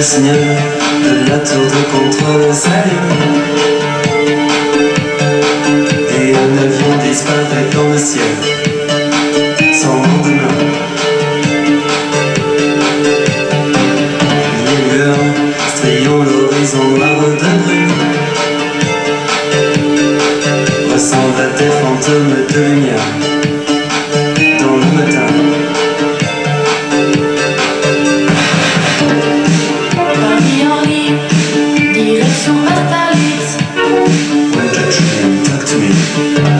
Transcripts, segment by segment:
Le signal de la tour de contrôle s'allume Et un avion disparaît dans le ciel Sans lendemain. Les lueurs strayant l'horizon noir de brume. Ressemblent à des fantômes de lumière to me.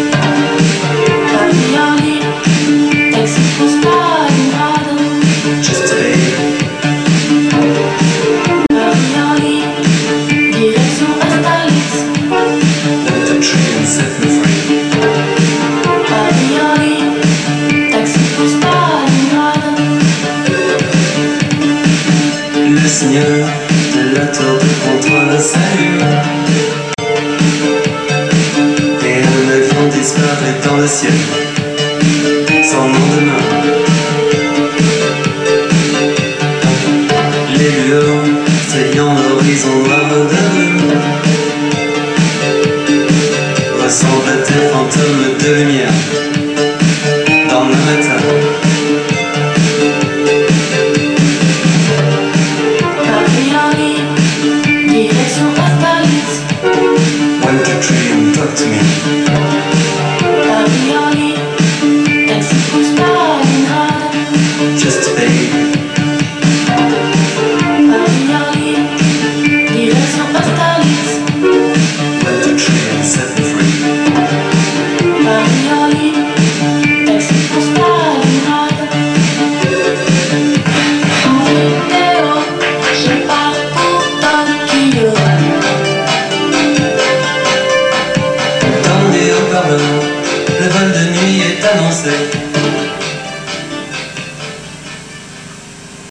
seigneur de la tour de contrôle salut Et un avion disparaît dans le ciel Sans lendemain. Les lueurs saillant l'horizon noir de Ressemblent à des fantômes de lumière. Dans le matin going to and talk to me